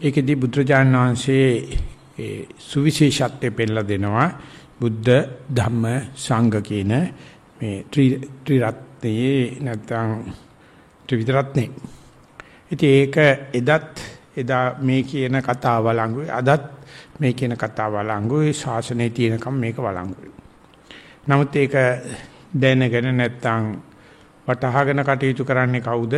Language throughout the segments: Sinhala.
ඒකෙදි බුදුරජාණන් වහන්සේ ඒ සුවිශේෂත්වය පෙන්නලා දෙනවා. බුද්ධ ධම්ම සංඝ කියන මේ ත්‍රිරත්නයේ නැත්නම් ත්‍රිවිධ රත්නේ. ඉතින් ඒක එදත් එදා මේ කියන කතාව වළංගුයි. අදත් මේ කියන කතාව වළංගුයි. ශාසනයේ තියෙනකම් මේක වළංගුයි. නමුත් ඒක දැනගෙන නැත්නම් වටහාගෙන කටයුතු කරන්නේ කවුද?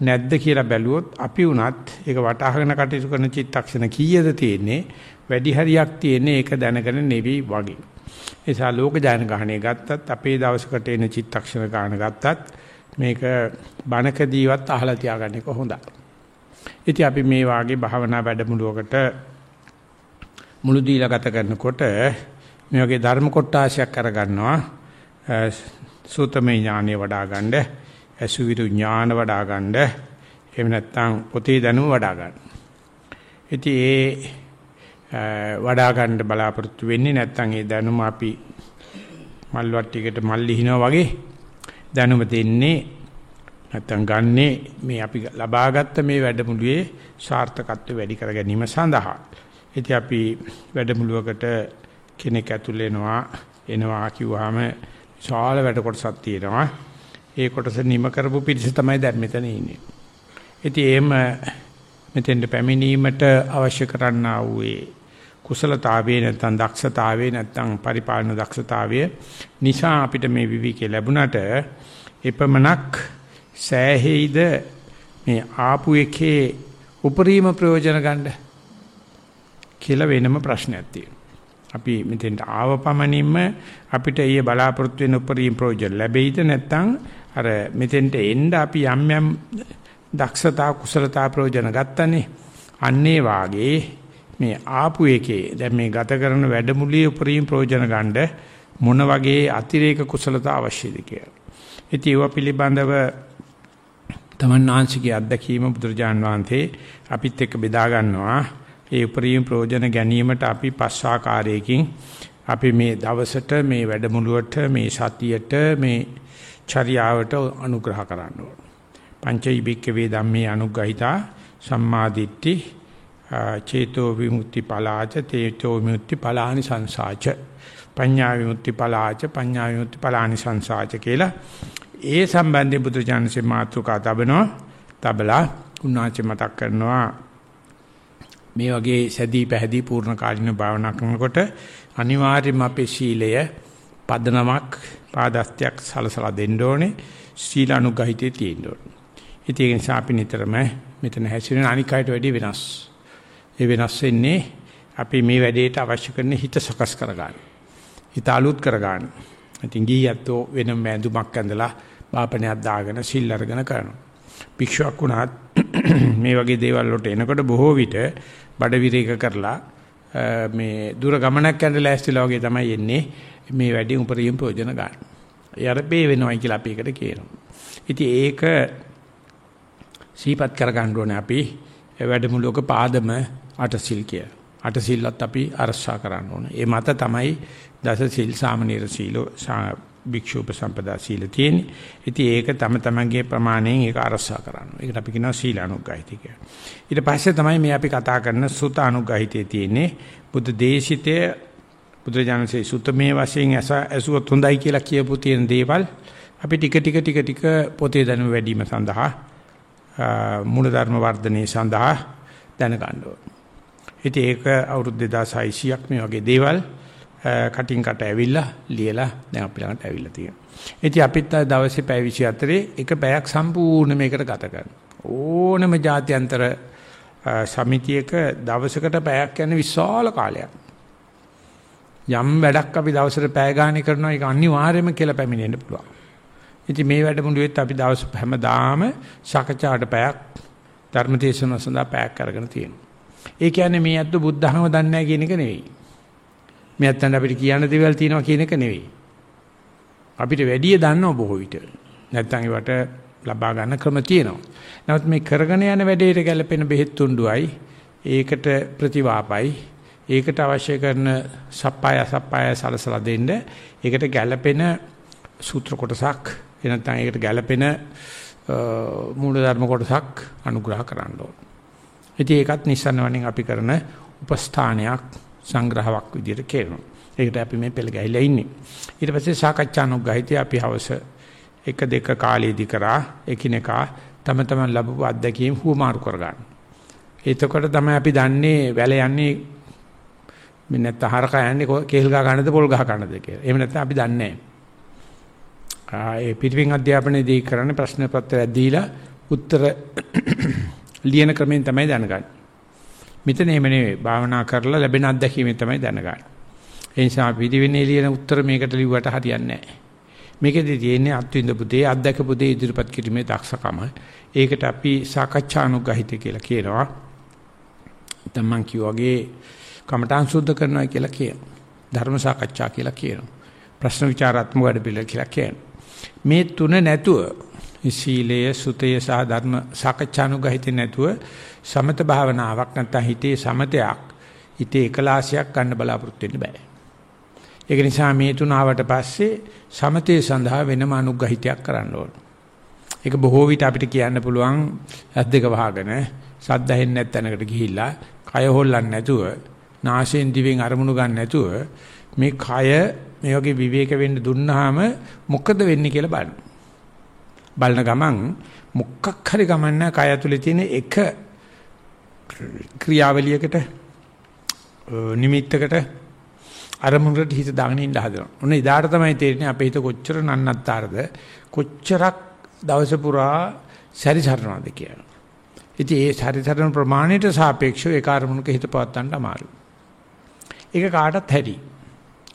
නැද්ද කියලා බැලුවොත් අපි උනත් ඒක වටහාගෙන කටයුතු කරන චිත්තක්ෂණ කීයද තියෙන්නේ වැඩි හරියක් තියෙන්නේ ඒක දැනගෙන නෙවි වගේ. ඒසා ලෝක ජාන ගහණය ගත්තත් අපේ දවසකට එන චිත්තක්ෂණ ගන්න ගත්තත් මේක බණකදීවත් අහලා තියාගන්න එක හොඳයි. ඉතින් අපි මේ වාගේ භාවනා වැඩමුළුවකට මුළු දීලා ගත කරනකොට මේ වගේ ධර්ම කොටාශයක් අරගන්නවා සූතමේ ඥානෙ වඩා ගන්න, අසුවිරු ඥාන වඩා ගන්න, එහෙම නැත්නම් පොතේ දැනුම වඩා ගන්න. ඉතින් ඒ වඩා ගන්න බලාපොරොත්තු වෙන්නේ නැත්නම් ඒ දැනුම අපි මල් වට්ටියකට මල් ලිහිනවා වගේ දැනුම දෙන්නේ නැත්නම් ගන්නේ මේ අපි ලබාගත්ත මේ වැඩමුළුවේ සාර්ථකත්වය වැඩි කර ගැනීම සඳහා. ඉතින් අපි වැඩමුළුවකට කෙනෙක් ඇතුල් වෙනවා එනවා කිව්වහම විශාල වැඩ කොටසක් තියෙනවා. ඒ කොටස නිම කරපු පිරිස තමයි දැන් මෙතන ඉන්නේ. ඉතින් එහෙම මෙතෙන්ට පැමිණීමට අවශ්‍ය කරන්නා වූ කුසලතාවයේ නැත්නම් දක්ෂතාවයේ නැත්නම් පරිපාලන දක්ෂතාවය නිසා අපිට මේ විවිකේ ලැබුණට එපමණක් සෑහෙයිද මේ ආපු එකේ උපරිම ප්‍රයෝජන ගන්න කියලා වෙනම ප්‍රශ්නයක් තියෙනවා. අපි මෙතෙන්ට ආව පමණින්ම අපිට ඊයේ බලාපොරොත්තු වෙන උපරිම ප්‍රයෝජන ලැබෙයිද නැත්නම් අර මෙතෙන්ට එන්න අපි යම් යම් දක්ෂතා කුසලතා ප්‍රයෝජන ගත්තනේ. අන්නේ වාගේ මේ ආපු එකේ දැන් මේ ගත කරන වැඩමුළුවේ උපරිම ප්‍රයෝජන ගන්න මොන වගේ අතිරේක කුසලතා අවශ්‍යද කියලා. ඉතින් ඒව පිළිබඳව තමන් ආංශිකයේ අත්දැකීම බුදුරජාන් වහන්සේ අපිත් එක්ක බෙදා ගන්නවා. ඒ උපරිම ප්‍රයෝජන ගැනීමට අපි පස් ආකාරයකින් අපි මේ දවසට මේ වැඩමුළුවට මේ සතියට මේ චර්යාවට අනුග්‍රහ කරන්න ඕන. පංචෛ බික්කවේ ධම්මේ අනුග්‍රහිතා සම්මාදිට්ඨි චේතෝ විමුක්ති පලාච තේතෝ විමුක්ති පලානි සංසාච පඤ්ඤා විමුක්ති පලාච පඤ්ඤා විමුක්ති පලානි සංසාච කියලා ඒ සම්බන්ධයෙන් බුදුචානන්සේ මාතෘකා තබනවා තබලා උන්වහන්සේ මතක් කරනවා මේ වගේ සැදී පැහැදී පූර්ණ කාලින භාවනා කරනකොට අනිවාර්යයෙන්ම අපේ ශීලය පදනමක් පාදස්ත්‍යක් සලසලා දෙන්න ඕනේ ශීල අනුගහිතේ තියෙන්න ඕනේ. ඉතින් ඒ නිසා අපි නිතරම මෙතන හැසිරෙන අනික් අයට වැඩිය වෙනස්. ඒ වෙනස් වෙන්නේ අපි මේ වැඩේට අවශ්‍ය කරන හිත සකස් කරගන්න. හිත අලුත් කරගන්න. ඉතින් ගියත්ෝ වෙනම ඇඳුමක් ඇඳලා බාපණයක් දාගෙන සිල් අරගෙන කරනවා. භික්ෂුවක් වුණත් මේ වගේ දේවල් වලට එනකොට බොහෝ විට බඩ විරේක කරලා මේ දුර ගමනක් යන්න ලෑස්තිලා වගේ තමයි එන්නේ මේ වැඩි උපරිම ප්‍රයෝජන ගන්න. ඒ අර බේ වෙනවයි කියලා අපි එකට කියනවා. ඉතින් ඒක සීපත් කරගන්න ඕනේ අපි වැඩමුළුවක පාදම අටසිල් කිය. අටසිල්ලත් අපි අරසා කරන්න ඕන. ඒ මත තමයි දස සිල් සාමනීර සීලෝ භික්ෂුප සම්පදා සීල තියෙන්නේ. ඉතින් ඒක තම තමන්ගේ ප්‍රමාණයෙන් ඒක අරසා කරන්න. ඒකට අපි කියනවා සීලානුග්‍රහිතය කියලා. ඊට පස්සේ තමයි මේ අපි කතා කරන සුත අනුග්‍රහිතය තියෙන්නේ. බුද්ධ දේශිතයේ බුදුජානසී සුතමේ වශයෙන් ඇසුවත් හොඳයි කියලා කියපු තියෙන දේවල් අපි ටික ටික ටික ටික පොතේ දැනුම වැඩි වීම සඳහා මූලධර්ම වර්ධනයේ සඳහා දැනගන්න ඕනේ. ඉතින් ඒක අවුරුදු 2600ක් මේ වගේ දේවල් කටින් කට ඇවිල්ලා ලියලා දැන් අපි ළඟට ඇවිල්ලා තියෙනවා. ඉතින් අපිත් දවසේ පැය 24 එක පැයක් සම්පූර්ණ මේකට ගත කරනවා. ඕනම ජාත්‍යන්තර සමිතියක දවසකට පැයක් යන විශාල කාලයක්. යම් වැඩක් අපි දවසට පැය ගානේ කරනවා ඒක අනිවාර්යයෙන්ම කියලා පැමිණෙන්න පුළුවන්. ඉතින් මේ වැඩමුළුවෙත් අපි දවස් හැමදාම සාකච්ඡාවට පැයක් ධර්මදේශන සඳහා පැයක් අරගෙන තියෙනවා. ඒ කියන්නේ මේ අද්ද බුද්ධහම දන්නේ නැහැ කියන එක නෙවෙයි. මේ අත්තන්ට අපිට කියන්න දේවල් තියෙනවා කියන එක නෙවෙයි. අපිට වැඩිය දන්නව බොහෝ විට. නැත්තම් ඒවට ලබා ගන්න ක්‍රම තියෙනවා. නමුත් මේ කරගෙන යන වැඩේට ගැලපෙන බෙහෙත් තුණ්ඩුවයි ඒකට ප්‍රතිවාපයි ඒකට අවශ්‍ය කරන සප්පාය සප්පාය සලසලා දෙන්න ඒකට ගැලපෙන සූත්‍ර කොටසක් එනත්නම් ඒකට ගැලපෙන මූලධර්ම කොටසක් අනුග්‍රහ කරන්න ඕන. ඉතින් ඒකත් නිස්සන්න වණින් අපි කරන උපස්ථානයක් සංග්‍රහයක් විදිහට කරනවා. ඒකට අපි මේ පෙළ ගැහිලා ඉන්නේ. ඊට පස්සේ සාකච්ඡානුග්‍රහිතය අපි හවස 1 2 කාලයේදී කරා එකිනෙකා තම තමන් ලැබපු අත්දැකීම් හුවමාරු කරගන්න. එතකොට තමයි අපි දන්නේ වැල යන්නේ මේ නැත්නම් හරක යන්නේ කේල් ගහ ගන්නද පොල් ගහ ගන්නද කියලා. එහෙම නැත්නම් අපි දන්නේ නැහැ. ඒ පිටවින් අධ්‍යාපනයේදී කරන්නේ ප්‍රශ්න පත්‍රයක් දීලා උත්තර ලියන ක්‍රමයෙන් තමයි දැනගන්නේ. මෙතන එහෙම නෙවෙයි. භාවනා කරලා ලැබෙන අත්දැකීමෙන් තමයි දැනගන්නේ. ඒ නිසා පිටිවිනේ ලියන උත්තර මේකට ලිව්වට හරියන්නේ නැහැ. මේකෙදි තියෙන්නේ අත්විඳපු දේ අත්දැකපු දේ ඉදිරිපත් කිරීමේ දක්ෂකම. ඒකට අපි සාකච්ඡානුගහිත කියලා කියනවා. තමන් කිව්වාගේ කමඨාන් සුද්ධ කරනවා කියලා කියනවා. ධර්ම සාකච්ඡා කියලා කියනවා. ප්‍රශ්න විචාරාත්මක වැඩ පිළිවෙල කියලා කියනවා. මේ තුන නැතුව සීලය සුතය සහ ධර්ම සාකච්ඡානුගහිත නැතුව සමත භාවනාවක් නැත්නම් හිතේ සමතයක් හිතේ එකලාසියක් ගන්න බලාපොරොත්තු වෙන්න බෑ. ඒක නිසා මේ තුන ආවට පස්සේ සමතේ සඳහා වෙනම අනුග්‍රහිතයක් කරන්න ඕන. ඒක බොහෝ විට අපිට කියන්න පුළුවන් ඇස් දෙක වහගෙන සද්ද හෙන්නේ නැත්නම්කට ගිහිල්ලා කය හොල්ලන්නේ නැතුව නාසයෙන් දිවෙන් අරමුණු ගන්න නැතුව මේ කය මේ වගේ විවේක වෙන්න දුන්නාම මොකද වෙන්නේ කියලා බලන්න. බලන ගමන් මොකක් හරි ගමන් නැහැ කය ඇතුලේ තියෙන එක ක්‍රියාවලියකට නිමිත්තකට අරමුණට හිත දාගෙන ඉන්න හදනවා. ඔන්න ඉදාට තමයි තේරෙන්නේ අපේ හිත කොච්චර නන්නත්තරද කොච්චරක් දවස පුරා සැරිසරනවාද කියලා. ඉතින් ඒ සැරිසරන ප්‍රමාණයට සාපේක්ෂව ඒ කාර්මුණක හිත පවත්වන්න අමාරුයි. ඒක කාටත් හැදී.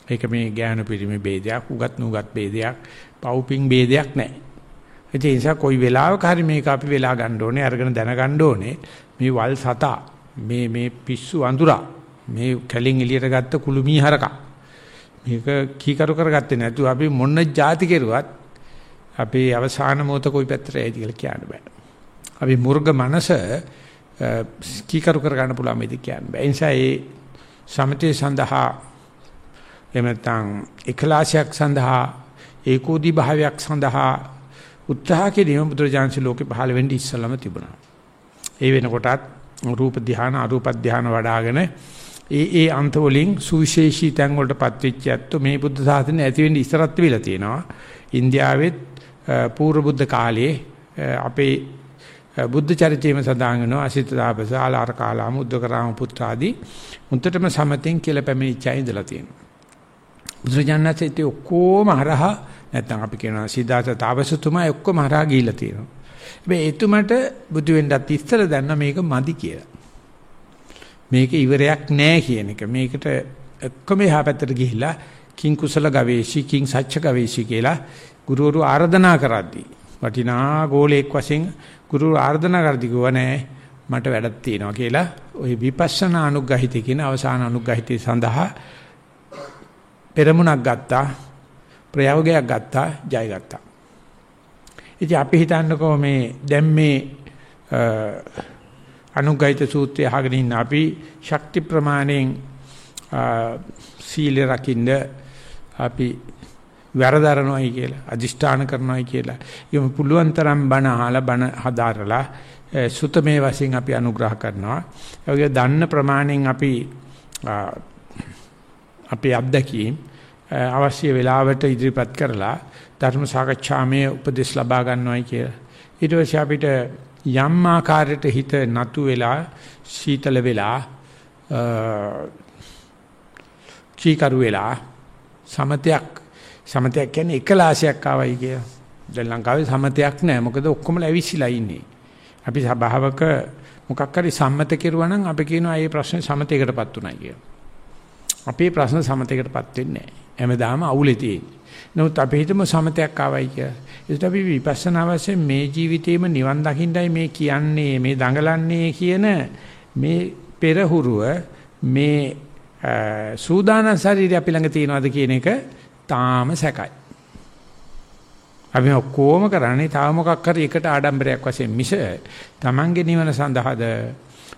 ඒක මේ ඥාන පිරිමේ ભેදයක්, උගත් නුගත් ભેදයක්, පවුපින් ભેදයක් නැහැ. ඒ නිසා කොයි වෙලාවක හරි මේක අපි වෙලා ගන්න ඕනේ, අරගෙන දැන ගන්න ඕනේ. මේ වල් සතා, මේ මේ පිස්සු අඳුරා, මේ කැලින් එළියට ගත්ත කුළුමී හරක. මේක කීකරු කරගත්තේ නැතුව අපි මොන જાති කෙරුවත් අපේ අවසාන මොහොත කොයි පැත්තට යයිද කියලා කියන්න බෑ. අපි මුර්ග මනස කීකරු කර ගන්න පුළුවන් මේක කියන්න බෑ. ඒ නිසා ඒ සමතේ සඳහා එහෙම නැත්නම් එකලාශයක් සඳහා ඒකෝදි භාවයක් සඳහා උත්සාහ කිරීම බුදුරජාන්සේ ලෝකේ පහළ වෙන්නේ ඉස්සලම තිබුණා. ඒ වෙනකොටත් රූප ධානය අරූප ධානය වඩ아가න ඒ ඒ අන්ත වලින් සුවිශේෂී තැන් වලටපත් වෙච්ච ඇත්තෝ මේ බුද්ධ සාසනය ඇති වෙන්න ඉස්සරත් වෙලා තියෙනවා. ඉන්දියාවෙත් පූර්ව බුද්ධ කාලයේ අපේ බුද්ධ චරිතයේම සඳහන් වෙනවා අසිත දාපස ආලාර කාලාම උද්දකරාම පුත්‍රාදී මුත්තටම සමතෙන් කියලා පැමිණිච්චයි ඉඳලා තියෙනවා. බුදුරජාණන්සේට ඔක්කොම හරහා නැත්නම් අපි කියනවා සිද්ධාර්ථ තාපසතුමා ඔක්කොම හරහා ගිහිල්ලා තියෙනවා. හැබැයි එතුමට බුදු වෙන්නත් ඉස්සර දැන්න මේක මදි කියලා. මේක ඉවරයක් නෑ කියන එක. මේකට ඔක්කොම එහා පැත්තට ගිහිල්ලා කිං කුසල ගවේෂී කිං සච්ච ගවේෂී කියලා ගුරුවරු ආරාධනා කරද්දී වටිනා ගෝලයක් වශයෙන් ගුරු ආර්දනා කරදි කිව්වා නෑ මට වැඩක් තියෙනවා කියලා ওই විපස්සනා අනුග්‍රහිතය කියන අවසාන අනුග්‍රහිතය සඳහා පෙරමුණක් ගත්තා ප්‍රයෝගයක් ගත්තා ජය ගත්තා. ඉතින් අපි හිතන්නකෝ මේ දැන් මේ අනුග්‍රහිත සූත්‍රය අහගෙන ඉන්න අපි ශක්ති ප්‍රමාණයෙන් සීල රකින්න අපි වැරදරනොයි කියලා අදිෂ්ඨාන කරනොයි කියලා. යොමු පුළුවන් තරම් බණ අහලා බණ හදාරලා සුතමේ වශයෙන් අපි අනුග්‍රහ කරනවා. ඒ වගේ දන්න ප්‍රමාණයෙන් අපි අපේ අත්දැකීම් අවශ්‍ය වෙලාවට ඉදිරිපත් කරලා ධර්ම සාකච්ඡාමේ උපදෙස් ලබා ගන්නවයි කියලා. ඊට පස්සේ අපිට යම් ආකාරයකට හිත නතු වෙලා සීතල වෙලා චීකරු වෙලා සමතයක් සමතයක් කියන්නේ එකලාසයක් ආවයි කිය. දැන් ලංකාවේ සමතයක් නැහැ. මොකද ඔක්කොම ඇවිස්සලා ඉන්නේ. අපි සභාවක මොකක් හරි සම්මත කෙරුවා නම් අපි කියනවා මේ ප්‍රශ්නේ සමතයකටපත් උනායි කියලා. අපේ ප්‍රශ්න සමතයකටපත් වෙන්නේ නැහැ. හැමදාම අවුලේ තියෙන්නේ. නමුත් අපි හිතමු සමතයක් ආවයි කියලා. ඒකට අපි විපස්සනා වශයෙන් මේ ජීවිතේම නිවන් දකින්නයි මේ කියන්නේ මේ දඟලන්නේ කියන මේ පෙරහුරුව මේ සූදානම් ශරීරය අපි ළඟ තියනවාද කියන එක තාම සැකයි. අපි ඔක්කොම කරන්නේ තාම මොකක් හරි එකට ආඩම්බරයක් වශයෙන් මිස තමන්ගේ නිවන සඳහාද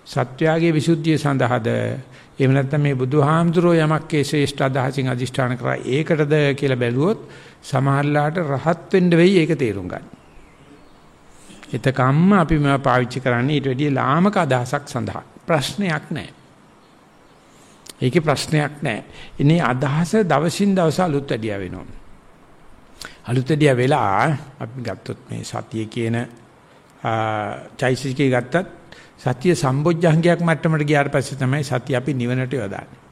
සත්‍යාගයේ විසුද්ධිය සඳහාද එහෙම නැත්නම් මේ බුදුහාමුදුරෝ යමක් ඒ ශ්‍රේෂ්ඨ අදහසින් අදිෂ්ඨාන කරා ඒකටද කියලා බැලුවොත් සමහරලාට රහත් වෙන්න වෙයි ඒක තේරුම් ගන්න. එතකම්ම අපි මේවා පාවිච්චි කරන්නේ ඊට වැඩිය ලාමක අදහසක් සඳහා. ප්‍රශ්නයක් නැහැ. ඒකේ ප්‍රශ්නයක් නැහැ. ඉනේ අදහස දවසින් දවස අලුත් වැඩියා වෙනවා. අලුත් වැඩියා වෙලා අපි ගත්තොත් මේ සතිය කියන චෛසිකේ ගත්තත් සතිය සම්බොජ්ජංගයක් මට්ටමට ගියාට පස්සේ තමයි සතිය අපි නිවනට යොදාන්නේ.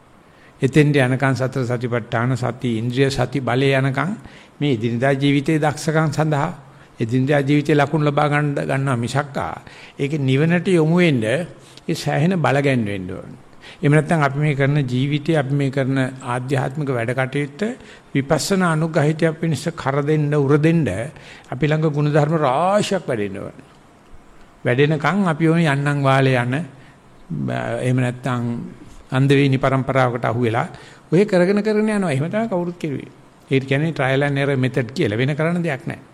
එතෙන්ට යනකන් සතර සතිපට්ඨාන සති ඉන්ද්‍රිය සති බලය යනකන් මේ එදිනදා ජීවිතයේ දක්ෂකම් සඳහා එදිනදා ජීවිතේ ලකුණු ලබා ගන්න ගන්නවා මිසක්කා ඒක නිවනට යොමු වෙන්න ඒ සෑහෙන බල ගැන්වෙන්න ඕන. එහෙම නැත්නම් අපි මේ කරන ජීවිතේ අපි මේ කරන ආධ්‍යාත්මික වැඩ කටයුත්ත විපස්සනා අනුග්‍රහිතය පිණිස කර දෙන්න උර දෙන්න අපි ළඟ ಗುಣධර්ම රාශියක් වැඩෙන්න ඕන. වැඩෙනකන් අපි ඕන යන්නම් වාලේ යන එහෙම නැත්නම් අන්දවේනි પરම්පරාවකට අහු වෙලා ඔය කරගෙන කරගෙන යනවා. එහෙම තමයි කවුරුත් කෙරුවේ. ඒක කියන්නේ ට්‍රයල් ඇන්ඩ් එරර් මෙතඩ් කියලා වෙන කරන්න දෙයක් නැහැ.